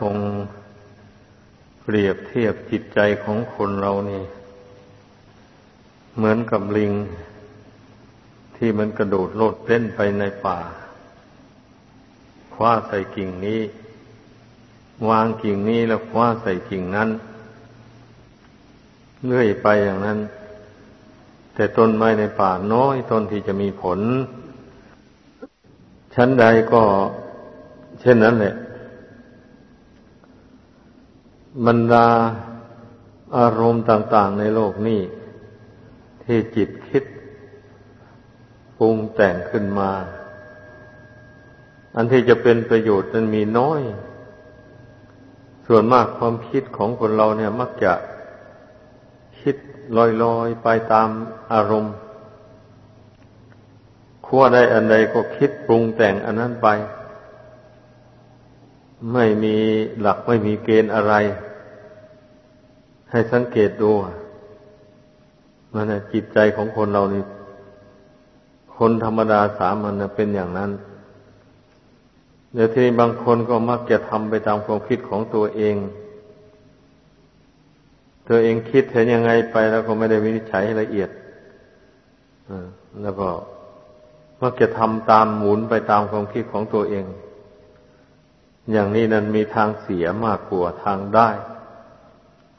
ทรงเปรียบเทียบจิตใจของคนเรานี่ เหมือนกับลิง ที่มันกระโดดโลดเล่นไปในป่า คว้าใส่กิ่งนี้ วางกิ่งนี้แล้วคว้าใส่กิ่งนั้นเลื่อยไปอย่างนั้น แต่ต้นไม้ในป่าน้อยต้นที่จะมีผล ชั้นใดก็เช่นนั้นแหละ บรรดาอารมณ์ต่าง ๆ ในโลกนี้ ที่จิตคิดปรุงแต่งขึ้นมา อันที่จะเป็นประโยชน์นั้นมีน้อย ส่วนมากความคิดของคนเราเนี่ย มักจะคิดลอยๆไปตามอารมณ์ขั้วใดอันใดก็คิดปรุงแต่งอันนั้นไป ไม่มีหลักไม่มีเกณฑ์อะไร ให้สังเกตดูมันจิตใจของคนเรานี่คนธรรมดาสามัญเป็นอย่างนั้นเดี๋ยวทีบางคนก็มักจะทำไปตามความคิดของตัวเอง ตัวเองคิดเห็นยังไงไปแล้วก็ไม่ได้วินิจฉัยละเอียดแล้วก็มักจะทำตามหมุนไปตามความคิดของตัวเอง อย่างนี้นั้นมีทางเสียมากกว่าทางได้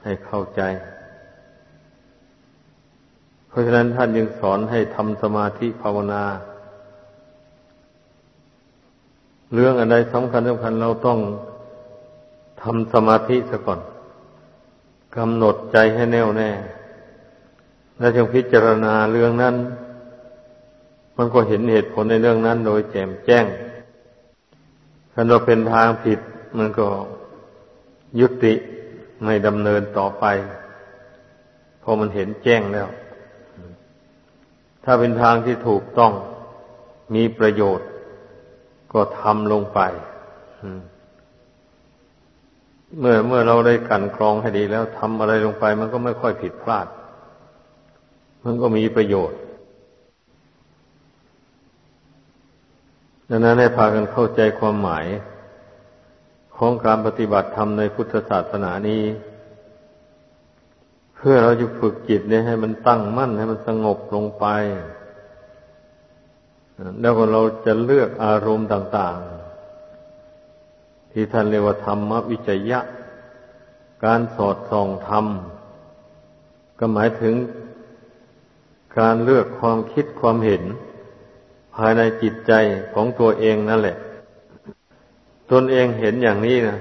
ให้เข้าใจ เพราะฉะนั้นท่านยังสอนให้ทำสมาธิภาวนา เรื่องอะไรสำคัญสำคัญเราต้องทำสมาธิซะก่อนกำหนดใจให้แน่วแน่ แล้วจึงพิจารณาเรื่องนั้น มันก็เห็นเหตุผลในเรื่องนั้นโดยแจ่มแจ้งถ้าเราเป็นทางผิด มันก็ยุติ ไม่ดำเนินต่อไปพอมันเห็นแจ้งแล้ว ถ้าเป็นทางที่ถูกต้องมีประโยชน์ ก็ทำลงไปเมื่อเมื่อเราได้กันกรองให้ดีแล้วทำอะไรลงไป มันก็ไม่ค่อยผิดพลาด มันก็มีประโยชน์ดังนั้นให้พากันเข้าใจความหมาย ของการปฏิบัติธรรมในพุทธศาสนานี้ เพื่อเราจะฝึกจิตเนี่ยให้มันตั้งมั่นให้มันสงบลงไป แล้วก็เราจะเลือกอารมณ์ต่าง ๆ ที่ท่านเรียกว่าธรรมวิจยะ การสอดส่องธรรม ก็หมายถึงการเลือกความคิดความเห็น ภายในจิตใจของตัวเองนั่นแหละ ตนเองเห็นอย่างนี้นะ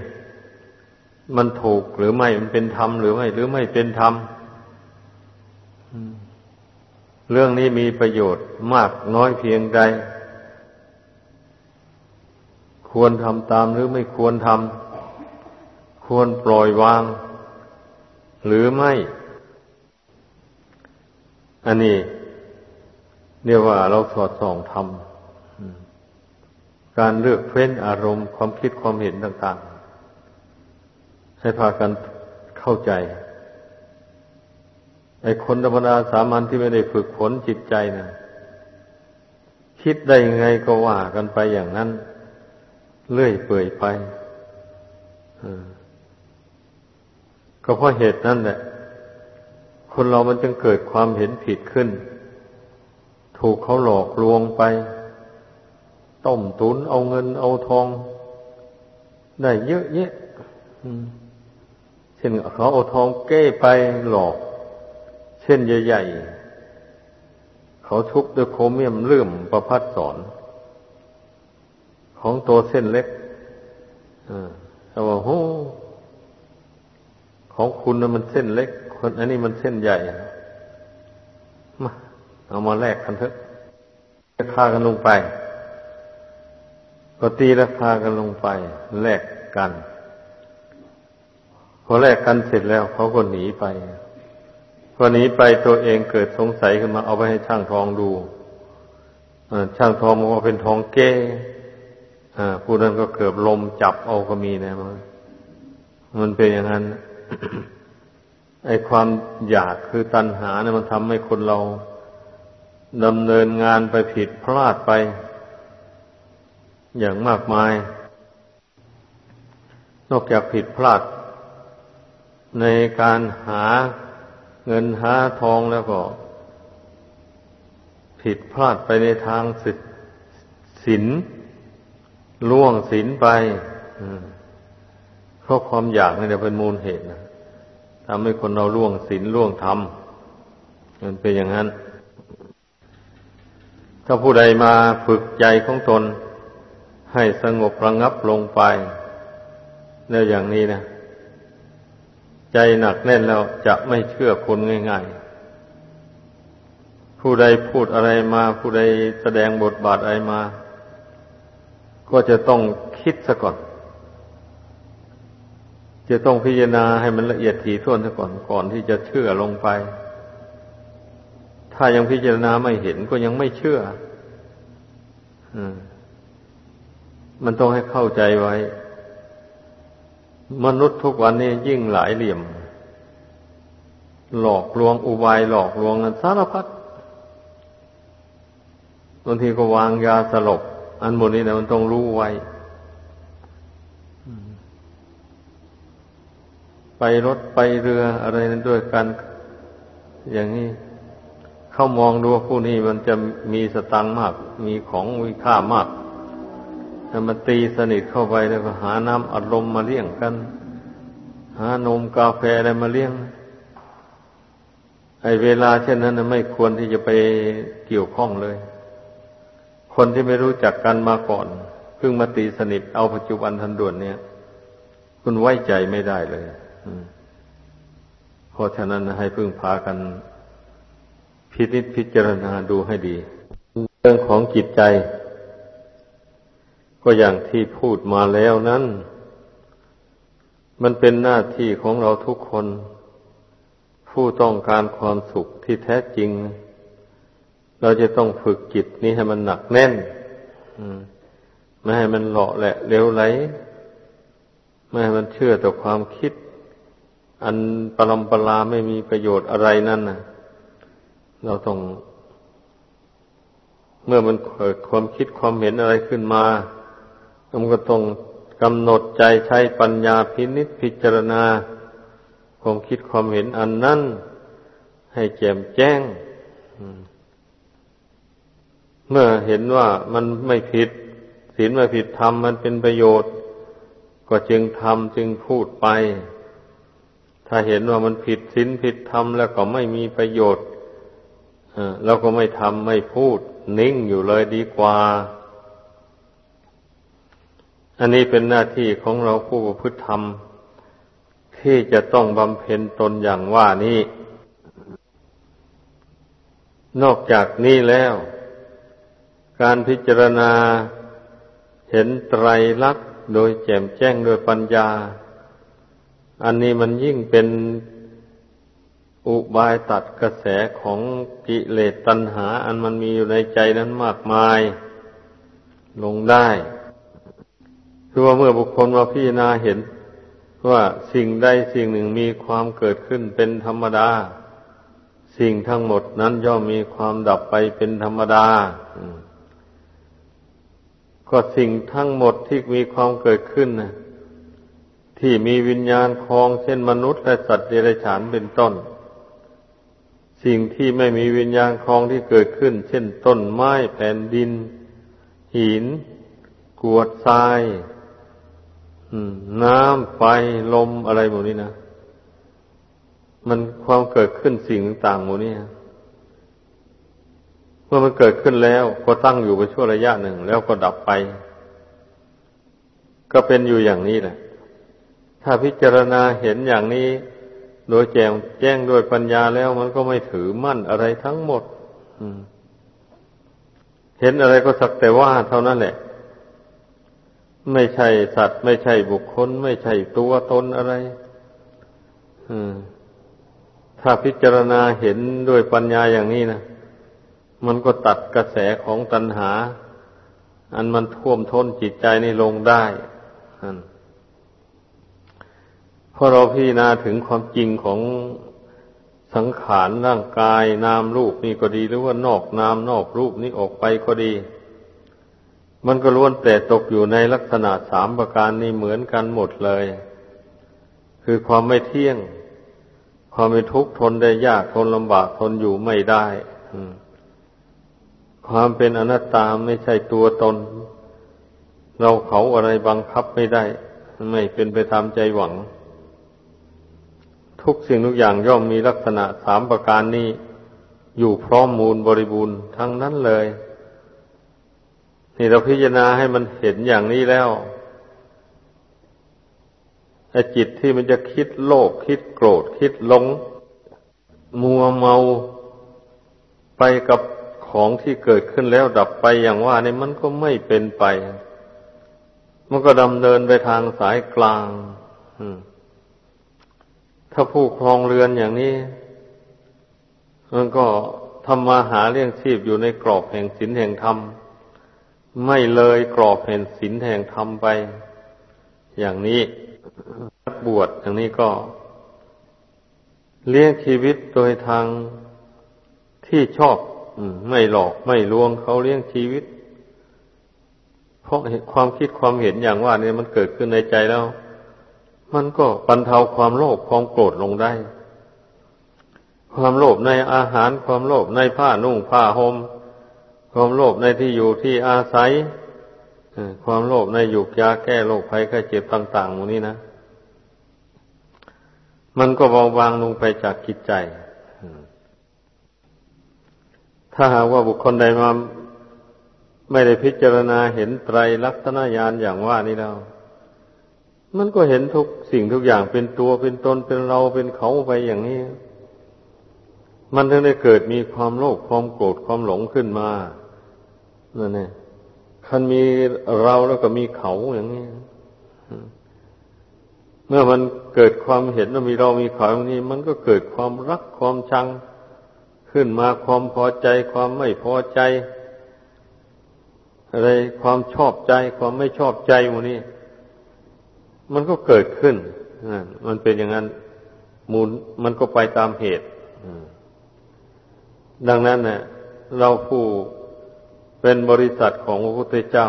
มันถูกหรือไม่มันเป็นธรรมหรือไม่หรือไม่เป็นธรรมเรื่องนี้มีประโยชน์มากน้อยเพียงใด ควรทำตามหรือไม่ควรทำควรปล่อยวาง หรือไม่ อันนี้เรียกว่าเราสอดส่องทำ การเลือกเฟ้นอารมณ์ความคิดความเห็นต่างๆ ให้พากันเข้าใจ ไอ้คนธรรมดาสามัญที่ไม่ได้ฝึกฝนจิตใจนะคิดได้ยังไงก็ว่ากันไปอย่างนั้น เลื่อยเปื่อยไปก็เพราะเหตุนั้นแหละ คนเรามันจึงเกิดความเห็นผิดขึ้น ถูกเขาหลอกลวงไป ต้มตุนเอาเงินเอาทอง ได้เยอะแยะเช่นเขาเอาทองเก้ไปหลอก เช่นใหญ่ๆเขาชุบด้วยโครเมียมเลื่อมประพัดสอน ของตัวเส้นเล็กเขาบอกโอ้ของคุณนะมันเส้นเล็ก คนอันนี้มันเส้นใหญ่มาเอามาแลกกันเถอะราคากันลงไป ก็ตีราคากันลงไป แลกกัน พอแลกกันเสร็จแล้วเขาก็หนีไปพอหนีไปตัวเองเกิดสงสัยขึ้นมาเอาไปให้ช่างทองดูช่างทองบอกว่าเป็นทองเก้ผู้นั้นก็เกือบลมจับเอาก็มีนะมันมันเป็นอย่างนั้น ไอความอยากคือตัณหาเนี่ยมันทำให้คนเราดำเนินงานไปผิดพลาดไป อย่างมากมาย นอกจากผิดพลาด ในการหาเงินหาทองแล้วก็ ผิดพลาดไปในทางศิลล่วงศิลไปเพราะความอยากนี่เป็นมูลเหตุนะทำให้คนเราล่วงศีลล่วงธรรมมันเป็นอย่างนั้น ถ้าผู้ใดมาฝึกใจของตน ให้สงบระงับลงไป แล้วอย่างนี้นะ ใจหนักแน่นแล้วจะไม่เชื่อคนง่ายๆ ผู้ใดพูดอะไรมา ผู้ใดแสดงบทบาทอะไรมา ก็จะต้องคิดซะก่อน จะต้องพิจารณาให้มันละเอียดถี่ถ้วนซะก่อนก่อนที่จะเชื่อลงไป ถ้ายังพิจารณาไม่เห็นก็ยังไม่เชื่อ อืม มันต้องให้เข้าใจไว้ มนุษย์ทุกวันนี้ยิ่งหลายเหลี่ยม หลอกลวงอุบายหลอกลวงกันสารพัดบางทีก็วางยาสลบ อันหมดนี้นะมันต้องรู้ไว้ ไปรถไปเรืออะไรนั้นด้วยกัน อย่างนี้เข้ามองดูว่าผู้นี้มันจะมีสตังมาก มีของมีค่ามาก แต่มาตีสนิทเข้าไปแล้วก็หาน้ำอัดลมมาเลี้ยงกัน หานมกาแฟอะไรมาเลี้ยงไอเวลาเช่นนั้นไม่ควรที่จะไปเกี่ยวข้องเลย คนที่ไม่รู้จักกันมาก่อนเพิ่งมาตีสนิทเอาปัจจุบันทันด่วนเนี่ย คุณไว้ใจไม่ได้เลยเพราะฉะนั้นให้พึ่งพากันพิจิตพิจารณาดูให้ดี เรื่องของจิตใจ ก็อย่างที่พูดมาแล้วนั้น มันเป็นหน้าที่ของเราทุกคน ผู้ต้องการความสุขที่แท้จริง เราจะต้องฝึกจิตนี้ให้มันหนักแน่นไม่ให้มันหล่อแหละเร็วไหลไม่ให้มันเชื่อต่อความคิด อันปรำปลาไม่มีประโยชน์อะไรนั่นนะเราต้อง เมื่อมันเกิดความคิดความเห็นอะไรขึ้นมา มันก็ต้องกำหนดใจใช้ปัญญาพินิจพิจารณา ความคิดความเห็นอันนั้น ให้แจ่มแจ้ง เมื่อเห็นว่ามันไม่ผิดศีลไม่ผิดธรรมมันเป็นประโยชน์ ก็จึงทำจึงพูดไป ถ้าเห็นว่ามันผิดศีลผิดธรรมแล้วก็ไม่มีประโยชน์เราก็ไม่ทำไม่พูด นิ่งอยู่เลยดีกว่า อันนี้เป็นหน้าที่ของเราผู้ประพฤติธรรม ที่จะต้องบำเพ็ญตนอย่างว่านี้ นอกจากนี้แล้ว การพิจารณาเห็นไตรลักษณ์โดยแจ่มแจ้งโดยปัญญา อันนี้มันยิ่งเป็นอุบายตัดกระแสของกิเลสตัณหา อันมันมีอยู่ในใจนั้นมากมาย ลงได้ คือว่าเมื่อบุคคลมาพิจารณาเห็น ว่าสิ่งใดสิ่งหนึ่งมีความเกิดขึ้นเป็นธรรมดา สิ่งทั้งหมดนั้นย่อมมีความดับไปเป็นธรรมดาก็สิ่งทั้งหมดที่มีความเกิดขึ้นนะที่มีวิญญาณคลองเช่นมนุษย์และสัตว์เดรัจฉานเป็นต้น สิ่งที่ไม่มีวิญญาณคลองที่เกิดขึ้น เช่นต้นไม้แผ่นดิน หิน กวดทราย น้ำไฟลมอะไรหมดนี้นะ มันความเกิดขึ้นสิ่งต่างๆหมดนี้เมื่อมันเกิดขึ้นแล้วก็ตั้งอยู่ไปชั่วระยะหนึ่ง แล้วก็ดับไป ก็เป็นอยู่อย่างนี้แหละ ถ้าพิจารณาเห็นอย่างนี้ โดยแจงแจ้งด้วยปัญญาแล้วมันก็ไม่ถือมั่นอะไรทั้งหมดเห็นอะไรก็สักแต่ว่าเท่านั้นแหละ ไม่ใช่สัตว์ ไม่ใช่บุคคล ไม่ใช่ตัวตนอะไรถ้าพิจารณาเห็นด้วยปัญญาอย่างนี้นะมันก็ตัดกระแสของตัณหา อันมันท่วมท้นจิตใจนี่ลงได้พราะเราพิจารณาถึงความจริงของสังขารร่างกายนามรูปนี่ก็ดี หรือว่านอกนามนอกรูปนี้ออกไปก็ดี มันก็ล้วนแต่ตกอยู่ในลักษณะสามประการนี้เหมือนกันหมดเลย คือความไม่เที่ยง ความไม่ทุกข์ทนได้ยากทนลำบากทนอยู่ไม่ได้ความเป็นอนัตตาไม่ใช่ตัวตน เราเขาอะไรบังคับไม่ได้ ไม่เป็นไปตามใจหวัง ทุกสิ่งทุกอย่างย่อมมีลักษณะสามประการนี้ อยู่พร้อมมูลบริบูรณ์ทั้งนั้นเลย นี่เราพิจารณาให้มันเห็นอย่างนี้แล้วไอ้จิตที่มันจะคิดโลภคิดโกรธคิดหลง มัวเมาไปกับของที่เกิดขึ้นแล้วดับไปอย่างว่านี่มันก็ไม่เป็นไป มันก็ดำเนินไปทางสายกลาง ถ้าผู้ครองเรือนอย่างนี้ มันก็ทำมาหาเลี้ยงชีพอยู่ในกรอบแห่งศีลแห่งธรรม ไม่เลยกรอบแห่งศีลแห่งธรรมไป อย่างนี้นักบวชอย่างนี้ก็ เลี้ยงชีวิตโดยทางที่ชอบไม่หลอกไม่ลวงเขาเลี้ยงชีวิต เพราะความคิดความเห็นอย่างว่าเนี่ยมันเกิดขึ้นในใจแล้ว มันก็บรรเทาความโลภความโกรธลงได้ ความโลภในอาหารความโลภในผ้านุ่งผ้าหม่ม ความโลภในที่อยู่ที่อาศัยความโลภในหยุกยาแก้โรคภัยไข้เจ็บต่างๆหมดนี้นะ มันก็เบาบางลงไปจากกิจใจ ถ้าหากว่าบุคคลใดมาไม่ได้พิจารณาเห็นไตรลักษณญาณอย่างว่านี้แล้ว มันก็เห็นทุกสิ่งทุกอย่างเป็นตัวเป็นตนเป็นเราเป็นเขาไปอย่างนี้ มันถึงได้เกิดมีความโลภความโกรธความหลงขึ้นมา นั่นเองคันมีเราแล้วก็มีเขาอย่างนี้เมื่อมันเกิดความเห็นว่ามีเรามีเขาอย่างนี้ มันก็เกิดความรักความชัง ขึ้นมาความพอใจ ความไม่พอใจ อะไรความชอบใจ ความไม่ชอบใจหมดนี้ มันก็เกิดขึ้นมันเป็นอย่างนั้นมูลมันก็ไปตามเหตุดังนั้นเนี่ยเราผู้ เป็นบริษัทของพระพุทธเจ้า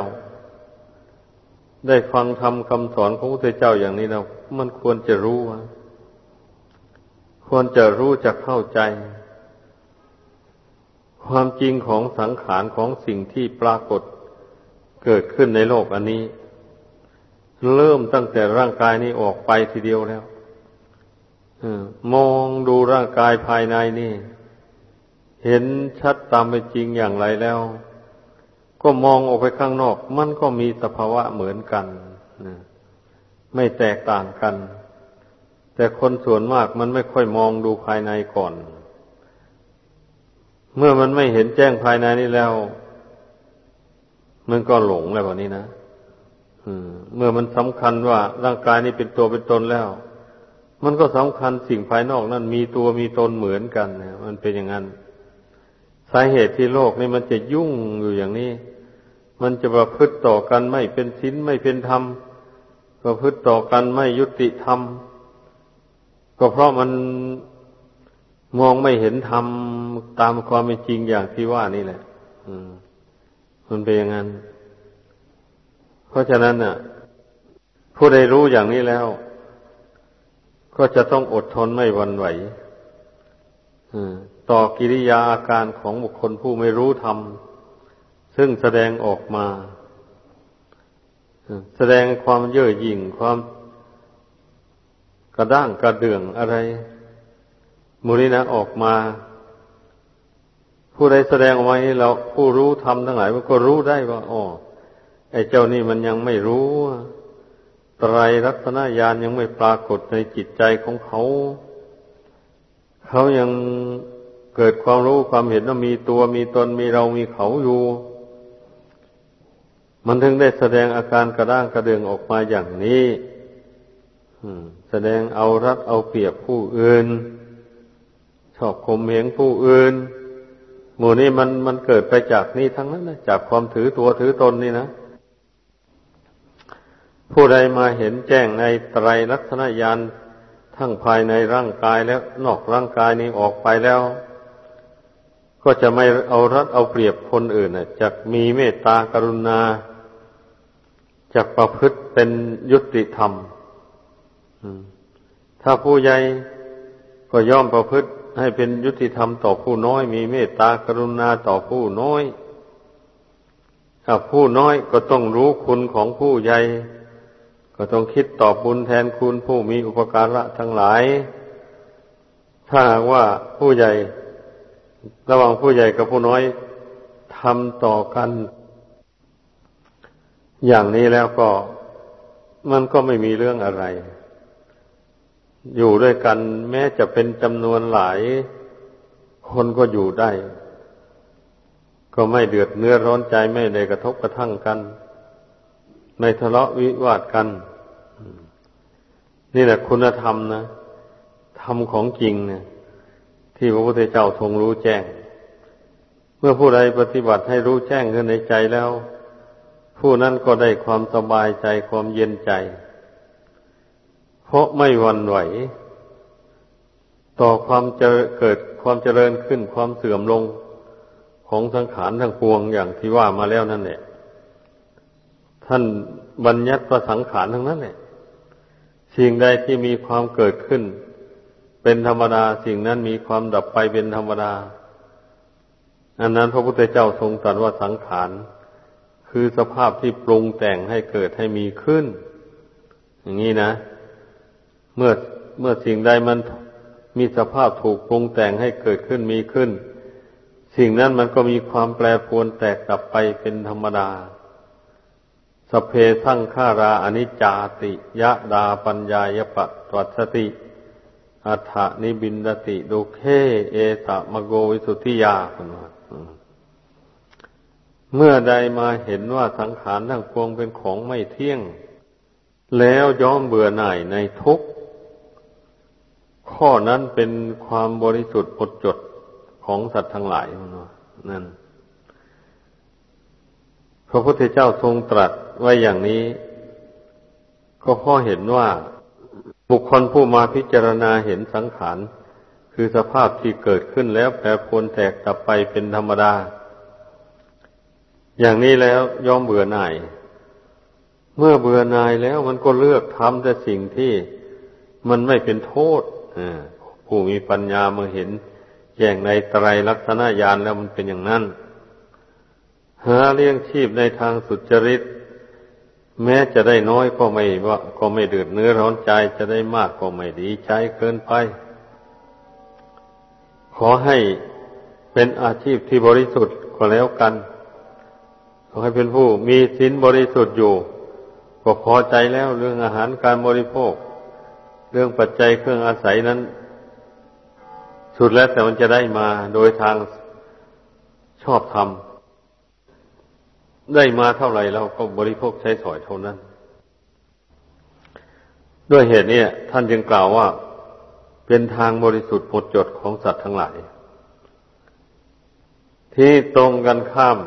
ได้ฟังทำคำสอนของพระพุทธเจ้าอย่างนี้แล้วมันควรจะรู้ว่าควรจะรู้จะเข้าใจ ความจริงของสังขารของสิ่งที่ปรากฏเกิดขึ้นในโลกอันนี้ เริ่มตั้งแต่ร่างกายนี้ออกไปทีเดียวแล้วมองดูร่างกายภายในนี่ เห็นชัดตามเป็นจริงอย่างไรแล้ว ก็มองออกไปข้างนอก มันก็มีสภาวะเหมือนกันไม่แตกต่างกัน แต่คนส่วนมากมันไม่ค่อยมองดูภายในก่อน เมื่อมันไม่เห็นแจ้งภายในนี้แล้ว มันก็หลงแล้วแบบนี้นะเมื่อมันสำคัญว่าร่างกายนี้เป็นตัวเป็นตนแล้ว มันก็สำคัญสิ่งภายนอกนั้นมีตัวมีตนเหมือนกันนะมันเป็นอย่างนั้น สาเหตุที่โลกนี้มันจะยุ่งอยู่อย่างนี้ มันจะประพฤติต่อกันไม่เป็นศีลไม่เป็นธรรม ประพฤติต่อกันไม่ยุติธรรม ก็เพราะมันมองไม่เห็นธรรมตามความเป็นจริงอย่างที่ว่านี่แหละมันเป็นอย่างนั้น เพราะฉะนั้นน่ะ ผู้ใดรู้อย่างนี้แล้ว ก็จะต้องอดทนไม่วันไหวต่อกิริยาอาการของบุคคลผู้ไม่รู้ธรรม ซึ่งแสดงออกมา แสดงความเย่อหยิ่งความกระด้างกระเดื่องอะไรมูนี้นะออกมา ผู้ใดแสดงออกมาเราผู้รู้ทำทั้งหลายมันก็รู้ได้ว่าอ๋อไอ้เจ้านี่มันยังไม่รู้ไตรลักษณญาณยังไม่ปรากฏในจิตใจของเขา เขายังเกิดความรู้ความเห็นว่ามีตัวมีตนมีเรามีเขาอยู่ มันถึงได้แสดงอาการกระด้างกระเดืองออกมาอย่างนี้แสดงเอารัดเอาเปรียบผู้อื่น ชอบข่มเหงผู้อื่น หมู่นี้มันมันเกิดไปจากนี่ทั้งนั้นนะจากความถือตัวถือตนนี่นะ ผู้ใดมาเห็นแจ้งในไตรลักษณญาณทั้งภายในร่างกายแล้วนอกร่างกายนี้ออกไปแล้ว ก็จะไม่เอารัดเอาเปรียบคนอื่นนะจะมีเมตตากรุณา จะประพฤติเป็นยุติธรรมถ้าผู้ใหญ่ก็ย่อมประพฤติให้เป็นยุติธรรมต่อผู้น้อย มีเมตตากรุณาต่อผู้น้อย ถ้าผู้น้อยก็ต้องรู้คุณของผู้ใหญ่ ก็ต้องคิดตอบบุญแทนคุณผู้มีอุปการะทั้งหลาย ถ้าว่าผู้ใหญ่ ระหว่างผู้ใหญ่กับผู้น้อยทำต่อกัน อย่างนี้แล้วก็มันก็ไม่มีเรื่องอะไร อยู่ด้วยกันแม้จะเป็นจำนวนหลาย คนก็อยู่ได้ ก็ไม่เดือดเนื้อร้อนใจไม่ได้กระทบกระทั่งกัน ไม่ทะเลาะวิวาทกัน นี่แหละคุณธรรมนะธรรมของจริงเนี่ย ที่พระพุทธเจ้าทรงรู้แจ้ง เมื่อผู้ใดปฏิบัติให้รู้แจ้งขึ้นในใจแล้ว ผู้นั้นก็ได้ความสบายใจความเย็นใจ เพราะไม่วันไหว ต่อความจะเกิดความเจริญขึ้นความเสื่อมลงของสังขารทั้งปวงอย่างที่ว่ามาแล้วนั่นแหละท่านบัญญัติประสังขารทั้งนั้นแหละสิ่งใดที่มีความเกิดขึ้น เป็นธรรมดาสิ่งนั้นมีความดับไปเป็นธรรมดา อันนั้นพระพุทธเจ้าทรงตรัสว่าสังขาร คือสภาพที่ปรุงแต่งให้เกิดให้มีขึ้น อย่างนี้นะ เมื่อเมื่อสิ่งใดมันมีสภาพถูกปรุงแต่งให้เกิดขึ้นมีขึ้น สิ่งนั้นมันก็มีความแปรปรวนแตกดับไปเป็นธรรมดา สเพสั่งขาราอนิจจาติยะดาปัญญายปะตวัสติ อัฏฐนิบินดติดุเคเอตะมโกวิสุทธิยา เมื่อใดมาเห็นว่าสังขารทั้งปวงเป็นของไม่เที่ยง แล้วย้อมเบื่อหน่ายในทุกข้อนั้นเป็นความบริสุทธิ์หมดจดของสัตว์ทั้งหลายนั่น พระพุทธเจ้าทรงตรัสไว้อย่างนี้ ก็พราะเห็นว่าบุคคลผู้มาพิจารณาเห็นสังขาร คือสภาพที่เกิดขึ้นแล้วแปรปรวนแตกดับไปเป็นธรรมดา อย่างนี้แล้วยอมเบื่อหน่าย เมื่อเบื่อหน่ายแล้วมันก็เลือกทำแต่สิ่งที่มันไม่เป็นโทษผู้มีปัญญาเมื่อเห็นแย่งในไตรลักษณญาณแล้วมันเป็นอย่างนั้น หาเลี้ยงชีพในทางสุจริต แม้จะได้น้อยก็ไม่ว่าก็ไม่เดือดเนื้อร้อนใจจะได้มากก็ไม่ดีใจเกินไป ขอให้เป็นอาชีพที่บริสุทธิ์ก็แล้วกัน อให้เป็นผู้มีศีลบริสุทธิ์อยู่ ก็พอใจแล้วเรื่องอาหารการบริโภค เรื่องปัจจัยเครื่องอาศัยนั้น สุดแล้วแต่มันจะได้มาโดยทางชอบธรรมได้มาเท่าไหร่เราก็บริโภคใช้สอยเท่านั้น ด้วยเหตุนี้ท่านจึงกล่าวว่า เป็นทางบริสุทธิ์หมดจดของสัตว์ทั้งหลาย ที่ตรงกันข้าม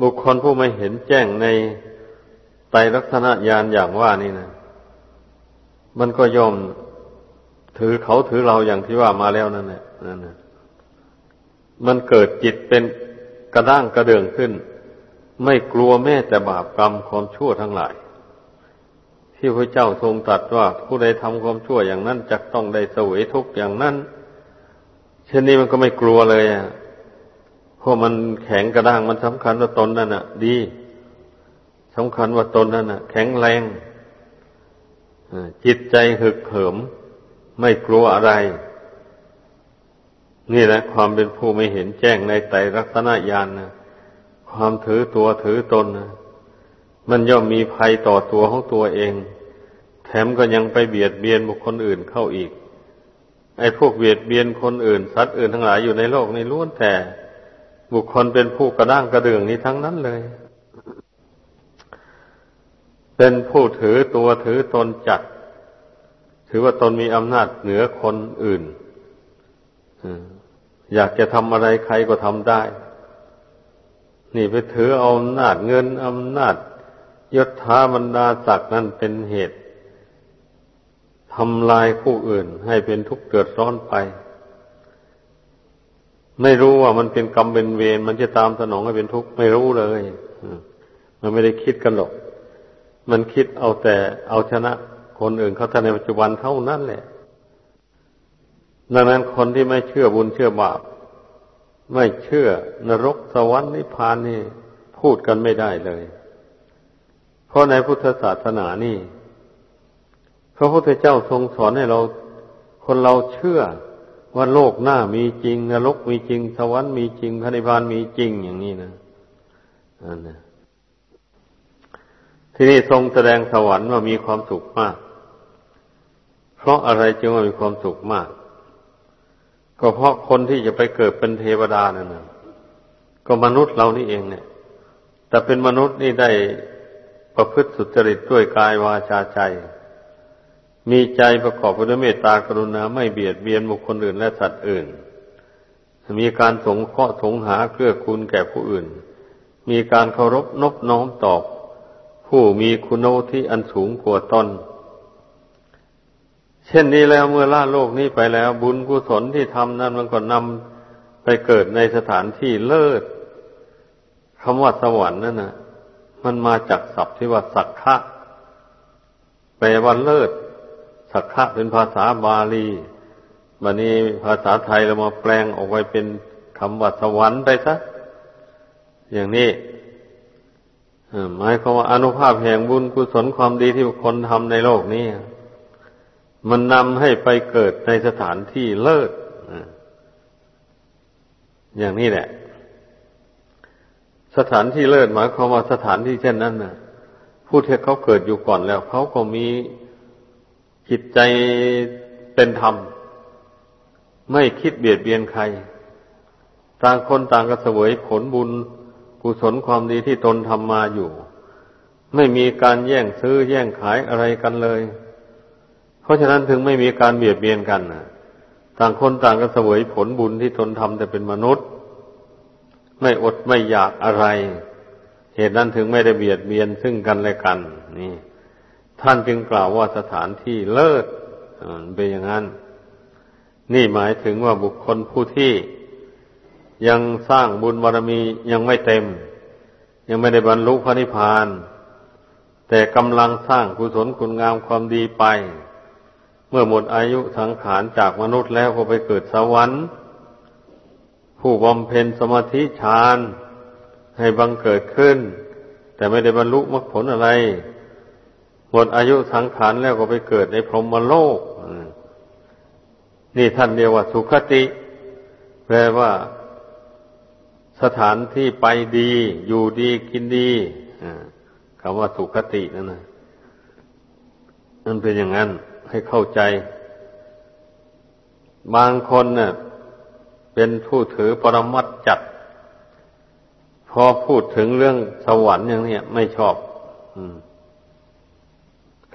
บุคคลผู้ไม่เห็นแจ้งในไตรลักษณะญาณอย่างว่านี่นะ มันก็ย่อมถือเขาถือเราอย่างที่ว่ามาแล้วนั่นแหละนั่นนะมันเกิดจิตเป็นกระด้างกระเดื่องขึ้น ไม่กลัวแม้แต่บาปกรรมความชั่วทั้งหลาย ที่พระเจ้าทรงตรัสว่าผู้ใดทำความชั่วอย่างนั้นจะต้องได้เสวยทุกข์อย่างนั้นเช่นนี้มันก็ไม่กลัวเลยอะ เพราะมันแข็งกระด้างมันสำคัญว่าตนนั่นอะ ดีสำคัญว่าตนนั่นอะ แข็งแรงจิตใจหึกเหิม ไม่กลัวอะไร นี่แหละ ความเป็นผู้ไม่เห็นแจ้งในไตรลักษณญาณนะความถือตัวถือตนนะมันย่อมมีภัยต่อตัวของตัวเอง แถมก็ยังไปเบียดเบียนบุคคลอื่นเข้าอีก ไอ้พวกเบียดเบียนคนอื่น สัตว์อื่นทั้งหลายอยู่ในโลกในล้วนแต่ บุคคลเป็นผู้กระด้างกระเดื่องนี้ทั้งนั้นเลย เป็นผู้ถือตัวถือตนจัด ถือว่าตนมีอำนาจเหนือคนอื่นอยากจะทำอะไรใครก็ทำได้ นี่ไปถือเอาอำนาจเงินอำนาจยศถาบรรดาศักดิ์นั่นเป็นเหตุทำลายผู้อื่นให้เป็นทุกข์เกิดร้อนไป ไม่รู้ว่ามันเป็นกรรมเป็นเวรมันจะตามสนองให้เป็นทุกข์ไม่รู้เลยมันไม่ได้คิดกันหรอก มันคิดเอาแต่เอาชนะ คนอื่นเขาแต่ในปัจจุบันเท่านั้นแหละดังนั้นคนที่ไม่เชื่อบุญเชื่อบาป ไม่เชื่อนรกสวรรค์นิพพานนี่พูดกันไม่ได้เลย เพราะในพุทธศาสนานี่พระพุทธเจ้าทรงสอนให้เรา คนเราเชื่อ ว่าโลกหน้ามีจริงนรกมีจริงสวรรค์มีจริงพระนิพพานมีจริงอย่างนี้นะอันนะที่นี่ทรงแสดงสวรรค์ว่ามีความสุขมาก เพราะอะไรจึงว่ามีความสุขมาก ก็เพราะคนที่จะไปเกิดเป็นเทวดานั่นนะก็มนุษย์เรานี่เองเนี่ย แต่เป็นมนุษย์นี่ได้ประพฤติสุจริตด้วยกายวาจาใจ มีใจประกอบไปด้วยเมตตากรุณาไม่เบียดเบียนบุคคลอื่นและสัตว์อื่น มีการสงเคราะห์สงหาเกื้อกูลแก่ผู้อื่น มีการเคารพนบน้อมตอบ ผู้มีคุณวุฒิอันสูงกว่าตนเช่นนี้แล้วเมื่อล่าโลกนี้ไปแล้ว บุญกุศลที่ทำนั้นมันก็นำไปเกิดในสถานที่เลิศคำว่าสวรรค์นั่นนะมันมาจากศัพท์ที่ว่าสักขะแปลว่าเลิศ สักขะเป็นภาษาบาลีบันนี้ภาษาไทยเรามาแปลงออกไปเป็นคำว่าสวรรค์ไปซะอย่างนี้หมายความว่าอนุภาพแห่งบุญกุศลความดีที่คนทำในโลกนี้มันนำให้ไปเกิดในสถานที่เลิศอย่างนี้แหละ สถานที่เลิศหมายความว่าสถานที่เช่นนั้นนะผู้ที่เขาเกิดอยู่ก่อนแล้ว เขาก็มี จิตใจเป็นธรรม ไม่คิดเบียดเบียนใคร ต่างคนต่างก็เสวยผลบุญกุศลความดีที่ตนทำมาอยู่ ไม่มีการแย่งซื้อแย่งขายอะไรกันเลย เพราะฉะนั้นถึงไม่มีการเบียดเบียนกันนะต่างคนต่างก็เสวยผลบุญที่ตนทำแต่เป็นมนุษย์ ไม่อดไม่อยากอะไร เหตุนั้นถึงไม่ได้เบียดเบียนซึ่งกันและกัน นี่ ท่านจึงกล่าวว่าสถานที่เลิศเป็นอย่างนั้น นี่หมายถึงว่าบุคคลผู้ที่ยังสร้างบุญบารมียังไม่เต็ม ยังไม่ได้บรรลุพระนิพพาน แต่กำลังสร้างกุศลคุณงามความดีไป เมื่อหมดอายุสังขารจากมนุษย์แล้วก็ไปเกิดสวรรค์ ผู้บำเพ็ญสมาธิฌานให้บังเกิดขึ้น แต่ไม่ได้บรรลุมรรคผลอะไร มดอายุสังขารแล้วก็ไปเกิดในพรหมโลก นี่ท่านเรียกว่าสุขติ แปลว่า สถานที่ไปดี อยู่ดีกินดีคำว่าสุขตินั่นนะนั่นเป็นอย่างนั้นให้เข้าใจ บางคนเน่ะเป็นผู้ถือปรมัตจัดพอพูดถึงเรื่องสวรรค์อย่างนี้ไม่ชอบ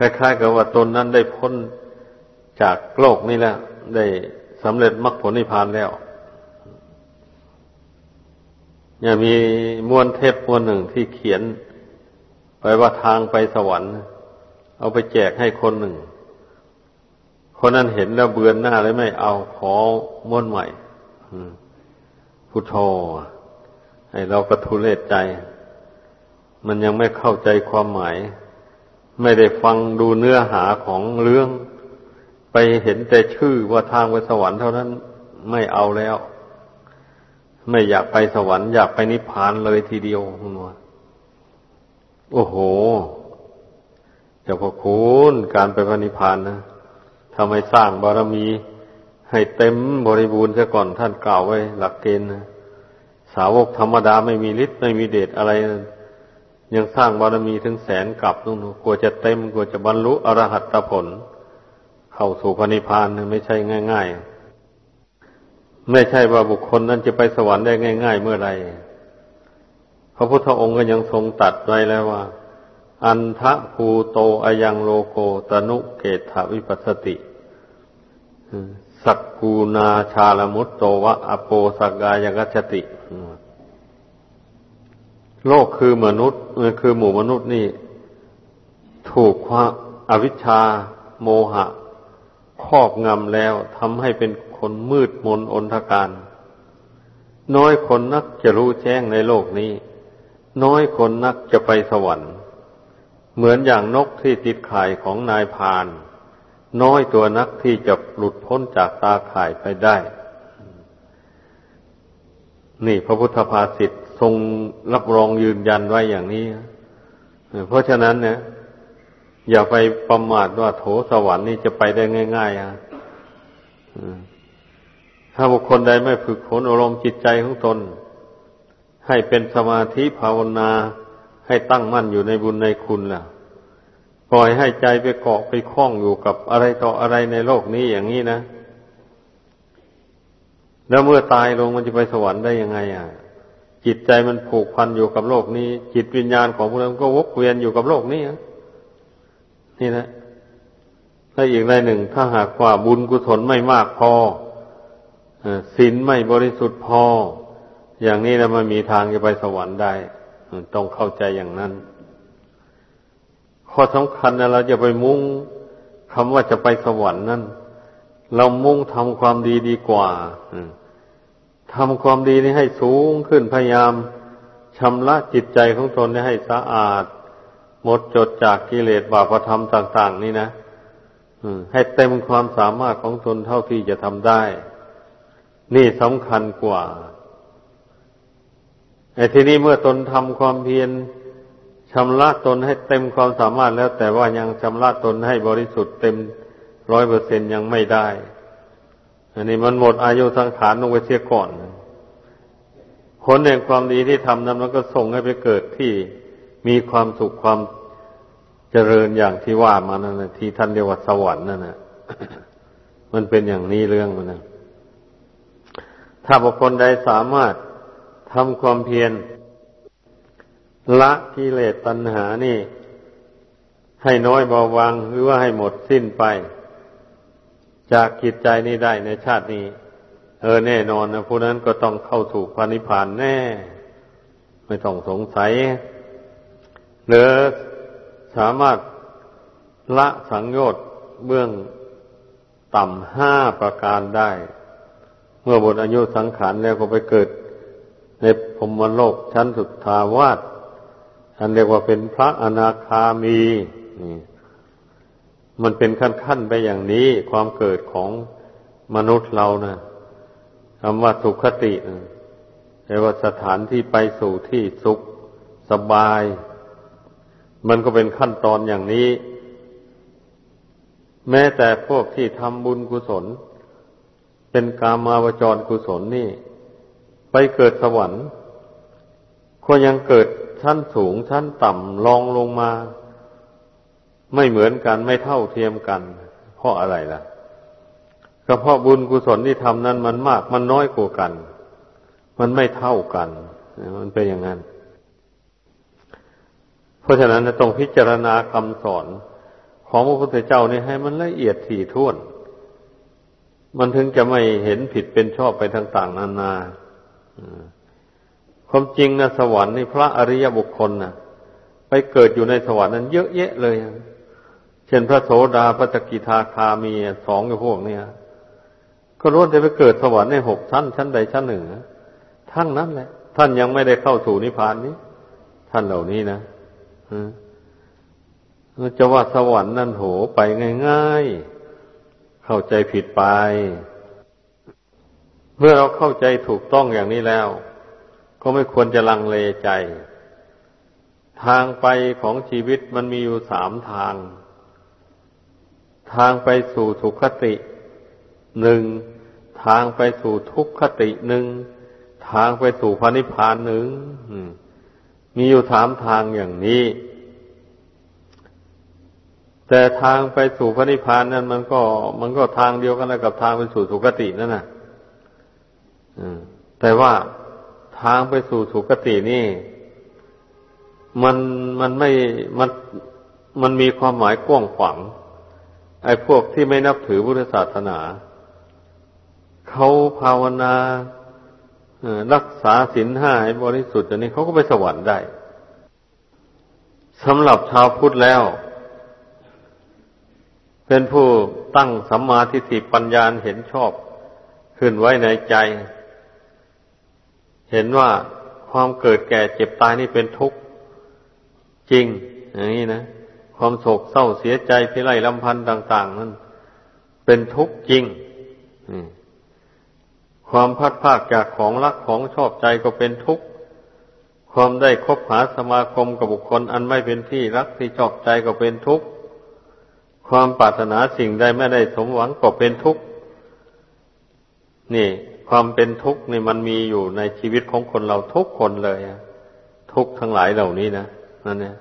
คล้ายๆ กับว่าตนนั้นได้พ้นจากโลกนี้แล้ว ได้สำเร็จมรรคผลนิพพานแล้วเนี่ยมีม้วนเทปม้วนหนึ่งที่เขียนไปว่าทางไปสวรรค์ เอาไปแจกให้คนหนึ่ง คนนั้นเห็นแล้วเบือนหน้าเลยไม่เอาขอม้วนใหม่พุทโธให้เรากระทุเลศใจ มันยังไม่เข้าใจความหมาย ไม่ได้ฟังดูเนื้อหาของเรื่อง ไปเห็นแต่ชื่อว่าทางไปสวรรค์เท่านั้นไม่เอาแล้ว ไม่อยากไปสวรรค์อยากไปนิพพานเลยทีเดียวคุณว่าโอ้โหเจ้าพระคุณการไปพระนิพพานนะทำไมสร้างบารมีให้เต็มบริบูรณ์ซะก่อนท่านกล่าวไว้ หลักเกณฑ์นะสาวกธรรมดาไม่มีฤทธิ์ไม่มีเดชอะไร ยังสร้างบารมีถึงแสนกลับนู่นกลัวจะเต็มกลัวจะบรรลุอรหัตผล เข้าสู่พระนิพพานไม่ใช่ง่าย ๆ ไม่ใช่ว่าบุคคลนั้นจะไปสวรรค์ได้ง่าย ๆ เมื่อไรพระพุทธองค์ก็ยังทรงตัดไว้แล้วว่า อันทะภูโตอายังโลโกตนุเกตาวิปัสสติสักกูนาชาลมุตโตวะอโปสกายกัจติ โลกคือมนุษย์คือหมู่มนุษย์นี่ ถูกความอวิชชาโมหะ ครอบงำแล้วทำให้เป็นคนมืดมนอนทการ น้อยคนนักจะรู้แจ้งในโลกนี้ น้อยคนนักจะไปสวรรค์ เหมือนอย่างนกที่ติดข่ายของนายพาน น้อยตัวนักที่จะหลุดพ้นจากตาข่ายไปได้ นี่พระพุทธภาษิต ทรงรับรองยืนยันไว้อย่างนี้ เพราะฉะนั้นเนี่ยอย่าไปประมาทว่าโถสวรรค์นี่จะไปได้ง่ายๆอะถ้าบุคคลใดไม่ฝึกฝนอารมณ์จิตใจของตน ให้เป็นสมาธิภาวนาให้ตั้งมั่นอยู่ในบุญในคุณล่ะ ปล่อยให้ใจไปเกาะไปคล้องอยู่กับอะไรต่ออะไรในโลกนี้อย่างนี้นะ แล้วเมื่อตายลงมันจะไปสวรรค์ได้ยังไงอะ จิตใจมันผูกพันอยู่กับโลกนี้ จิตวิญญาณของพวกนั้นก็วกเวียนอยู่กับโลกนี้นี่นะถ้าอีกในหนึ่ง ถ้าหากว่าบุญกุศลไม่มากพอศีลไม่บริสุทธิ์พอ อย่างนี้แล้วมันมีทางจะไปสวรรค์ได้ต้องเข้าใจอย่างนั้น ข้อสำคัญนะเราจะไปมุ่งคำว่าจะไปสวรรค์นั่นเรามุ่งทำความดีดีกว่า ทำความดีนี้ให้สูงขึ้นพยายามชำระจิตใจของตนให้สะอาด หมดจดจากกิเลสบาปธรรมต่าง ๆ นี่นะให้เต็มความสามารถของตนเท่าที่จะทำได้ นี่สำคัญกว่าไอ้ทีนี้เมื่อตนทำความเพียรชำระตนให้เต็มความสามารถแล้ว แต่ว่ายังชำระตนให้บริสุทธิ์เต็มร้อยเปอร์เซ็นยังไม่ได้ อันนี้มันหมดอายุสังขารลงไปเสียก่อนผลแห่งความดีที่ทำนั้นมันก็ส่งให้ไปเกิดที่มีความสุขความเจริญอย่างที่ว่ามานั่นนะที่ท่านเรียกว่าสวรรค์นั่นนะมันเป็นอย่างนี้เรื่องมันนะถ้าบุคคลใดสามารถทำความเพียรละกิเลสตัณหานี่ ให้น้อยเบาบางหรือว่าให้หมดสิ้นไป จากกิจใจนี้ได้ในชาตินี้ เออแน่นอนนะผู้นั้นก็ต้องเข้าสู่พระนิพพานแน่ ไม่ต้องสงสัยหรือสามารถละสังโยชน์เบื้องต่ำห้าประการได้ เมื่อหมดอายุสังขารแล้วก็ไปเกิด ในพรมโลกชั้นสุดทาวาสอันเรียกว่าเป็นพระอนาคามีนี่ มันเป็นขั้นๆไปอย่างนี้ ความเกิดของมนุษย์เรานะคำว่าสุขตินะแปลว่าสถานที่ไปสู่ที่สุขสบาย มันก็เป็นขั้นตอนอย่างนี้ แม้แต่พวกที่ทำบุญกุศล เป็นกามาวจรกุศลนี่ ไปเกิดสวรรค์ก็ยังเกิดชั้นสูงชั้นต่ำลองลงมา ไม่เหมือนกันไม่เท่าเทียมกัน เพราะอะไรล่ะก็เพราะบุญกุศลที่ทำนั้นมันมากมันน้อยกว่ากัน มันไม่เท่ากัน มันเป็นอย่างนั้น เพราะฉะนั้นต้องพิจารณาคำสอน ของพระพุทธเจ้านี่ให้มันละเอียดถี่ถ้วน มันถึงจะไม่เห็นผิดเป็นชอบไปต่างๆนานาความจริงนะสวรรค์นี่พระอริยบุคคลนะไปเกิดอยู่ในสวรรค์นั้นเยอะแยะเลย ช่นพระโสดาพระจกิทาคามีสองกับพวกนี้ก็ล้วนจะไปเกิดสวรรค์ในหกชั้น ชั้นใดชั้นหนึ่งทั้งนั้นแหละ ท่านยังไม่ได้เข้าสู่นิพพานนี้ ท่านเหล่านี้นะจะว่าสวรรค์นั่นโหไปง่ายๆ เข้าใจผิดไป เมื่อเราเข้าใจถูกต้องอย่างนี้แล้ว ก็ไม่ควรจะลังเลใจ ทางไปของชีวิตมันมีอยู่สามทาง ทางไปสู่สุขติหนึ่งทางไปสู่ทุกขติหนึ่งทางไปสู่พระนิพพานหนึ่งมีอยู่สามทางอย่างนี้ แต่ทางไปสู่พระนิพพานนั้นมันก็ มันก็ทางเดียวกันกับทางไปสู่สุคตินั่นน่ะแต่ว่าทางไปสู่สุคตินี่ มันมันไม่มันมันมีความหมายกว้างขวาง ไอ้พวกที่ไม่นับถือพุทธศาสนา เขาภาวนารักษาศีลห้าให้บริสุทธิ์อย่างนี้เขาก็ไปสวรรค์ได้สำหรับชาวพุทธแล้ว เป็นผู้ตั้งสัมมาทิฏฐิปัญญาเห็นชอบ ขึ้นไว้ในใจ เห็นว่าความเกิดแก่เจ็บตายนี่เป็นทุกข์จริง อย่างนี้นะ ความโศกเศร้าเสียใจพิไรลำพันธ์ต่าง ๆ นั้น เป็นทุกข์จริงความพัดภาคจากของรักของชอบใจก็เป็นทุกข์ ความได้คบหาสมาคมกับบุคคล อันไม่เป็นที่รักที่ชอบใจก็เป็นทุกข์ ความปรารถนาสิ่งใดไม่ได้สมหวังก็เป็นทุกข์ นี่ ความเป็นทุกข์นี่มันมีอยู่ในชีวิตของคนเราทุกคนเลยทุกทั้งหลายเหล่านี้นะนั่นเนี่ย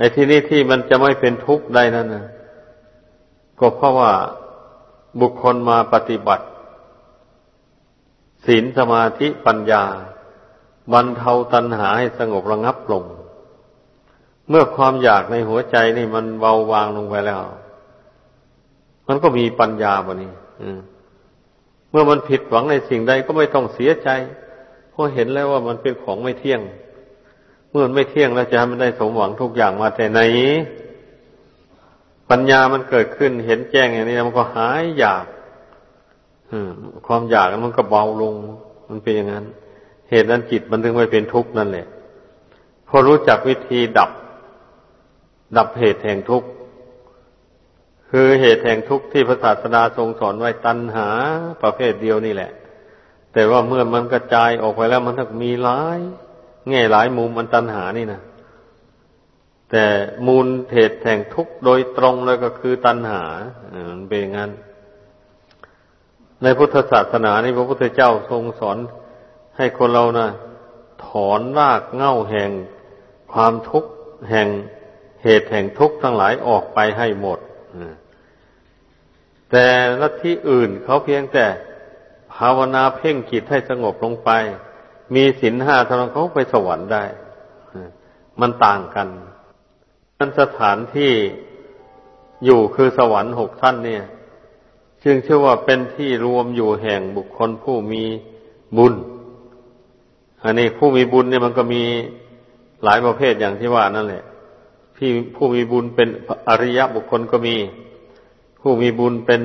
ไอ้ที่นี่ที่มันจะไม่เป็นทุกข์ได้นั่นนะก็เพราะว่าบุคคลมาปฏิบัติ ศีลสมาธิปัญญาบรรเทาตัณหาให้สงบระงับลง เมื่อความอยากในหัวใจนี่มันเบาบางลงไปแล้ว มันก็มีปัญญาบนี้เมื่อมันผิดหวังในสิ่งใดก็ไม่ต้องเสียใจ เพราะเห็นแล้วว่ามันเป็นของไม่เที่ยง เมื่อมันไม่เที่ยงแล้วจะให้มันได้สมหวังทุกอย่างมาแต่ไหน ปัญญามันเกิดขึ้นเห็นแจ้งอย่างนี้มันก็หายอยากความอยากมันก็เบาลง มันเป็นอย่างนั้น เหตุนั้นจิตมันถึงไม่เป็นทุกข์นั่นแหละพอรู้จักวิธีดับ ดับเหตุแห่งทุกข์คือเหตุแห่งทุกข์ที่พระศาสดาทรงสอนไว้ตัณหา ประเภทเดียวนี่แหละ แต่ว่าเมื่อมันกระจายออกไปแล้วมันต้องมีหลาย แง่หลายมุมมันตัณหานี่นะแต่มูลเหตุแห่งทุกข์โดยตรงเลยก็คือตัณหามันเป็นงั้น ในพุทธศาสนานี่พระพุทธเจ้าทรงสอนให้คนเรานะถอนรากเง่าแห่งความทุกข์แห่งเหตุแห่งทุกข์ทั้งหลายออกไปให้หมดแต่ละที่อื่นเขาเพียงแต่ภาวนาเพ่งจิตให้สงบลงไป มีศีลห้าเท่านั้นเขาไปสวรรค์ได้ มันต่างกันนั้นสถานที่อยู่คือสวรรค์หกท่านเนี่ย จึงเชื่อว่าเป็นที่รวมอยู่แห่งบุคคลผู้มีบุญ อันนี้ผู้มีบุญเนี่ยมันก็มีหลายประเภทอย่างที่ว่านั่นแหละที่ผู้มีบุญเป็นอริยบุคคลก็มี ผู้มีบุญเป็น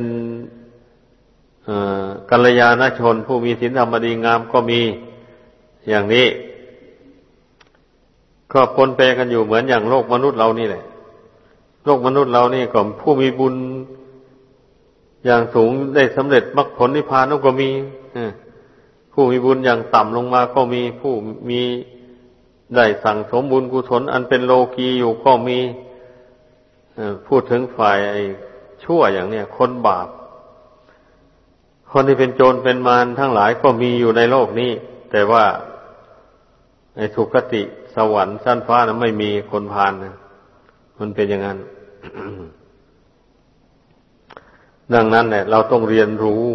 กัลยาณชน ผู้มีศีลธรรมดีงามก็มี อย่างนี้ ก็ปนเปกันอยู่เหมือนอย่างโลกมนุษย์เรานี่แหละ โลกมนุษย์เรานี่ก็ผู้มีบุญอย่างสูงได้สำเร็จมรรคผลนิพพานก็มีผู้มีบุญอย่างต่ำลงมาก็มีผู้มีได้สั่งสมบุญกุศลอันเป็นโลกีอยู่ก็มีพูดถึงฝ่ายชั่วอย่างเนี้ยคนบาป คนที่เป็นโจรเป็นมารทั้งหลายก็มีอยู่ในโลกนี้ แต่ว่า ในสุคติสวรรค์ชั้นฟ้านะไม่มีคนพานนะมันเป็นอย่างนั้น ดังนั้นเนี่ยเราต้องเรียนรู้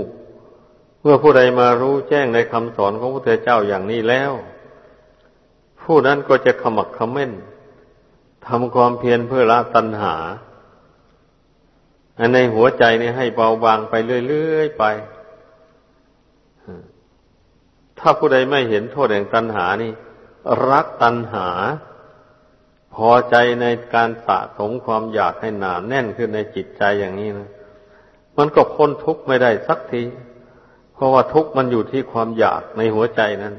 เมื่อผู้ใดมารู้แจ้งในคำสอนของพระพุทธเจ้าอย่างนี้แล้ว ผู้นั้นก็จะขมักขม้นทำความเพียรเพื่อละตัณหา อันในหัวใจนี่ให้เบาบางไปเรื่อยๆไป ถ้าผู้ใดไม่เห็นโทษแห่งตัณหานี่ รักตัณหา พอใจในการสะสมความอยากให้หนาแน่นขึ้นในจิตใจอย่างนี้นะมันก็พ้นทุกข์ไม่ได้สักที เพราะว่าทุกข์มันอยู่ที่ความอยากในหัวใจนั้น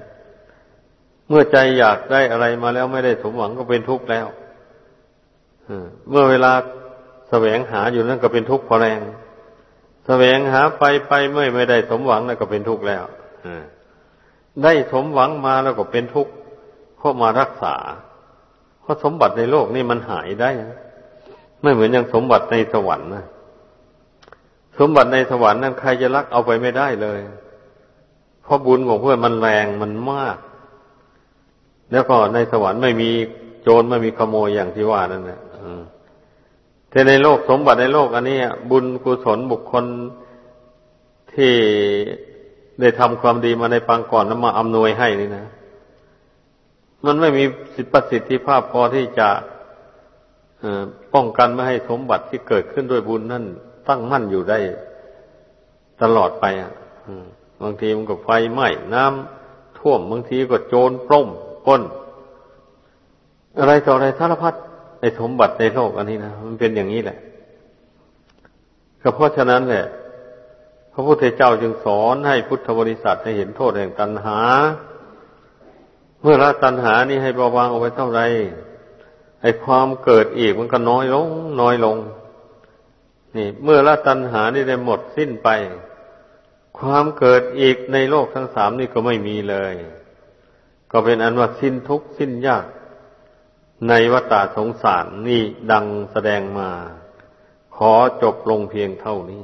เมื่อใจอยากได้อะไรมาแล้วไม่ได้สมหวังก็เป็นทุกข์แล้วเมื่อเวลาแสวงหาอยู่นั่นก็เป็นทุกข์พอแรงแสวงหาไปไปเมื่อไม่ได้สมหวังนั่นก็เป็นทุกข์แล้วได้สมหวังมาแล้วก็เป็นทุกข์ เพราะมารักษา เพราะสมบัติในโลกนี่มันหายได้ ไม่เหมือนอย่างสมบัติในสวรรค์นะสมบัติในสวรรค์นั้นใครจะรักเอาไปไม่ได้เลย เพราะบุญของเพื่อนมันแรงมันมาก แล้วก็ในสวรรค์ไม่มีโจรไม่มีขโมยอย่างที่ว่านั่นแหละแต่ในโลกสมบัติในโลกอันนี้บุญกุศลบุคคลที่ได้ทำความดีมาในปางก่อนแล้วมาอำนวยให้นี่นะ มันไม่มีสิทธิประสิทธิภาพพอที่จะป้องกันไม่ให้สมบัติที่เกิดขึ้นด้วยบุญนั่นตั้งมั่นอยู่ได้ตลอดไปอะบางทีมันก็ไฟไหม้น้ำท่วมบางทีก็โจรปล้มป้น อะไรต่ออะไรสารพัดในสมบัติในโลกอันนี้นะมันเป็นอย่างนี้แหละก็เพราะฉะนั้นแหละ พระพุทธเจ้าจึงสอนให้พุทธบริษัทให้เห็นโทษแห่งตัณหา เมื่อละตัณหานี่ให้เบาบางออกไปเท่าไรไอ้ความเกิดอีกมันก็น้อยลง น้อยลง นี่ เมื่อละตัณหานี่ได้หมดสิ้นไป ความเกิดอีกในโลกทั้งสามนี่ก็ไม่มีเลย ก็เป็นอันว่าสิ้นทุกข์สิ้นยากในวัฏสงสารนี่ดังแสดงมา ขอจบลงเพียงเท่านี้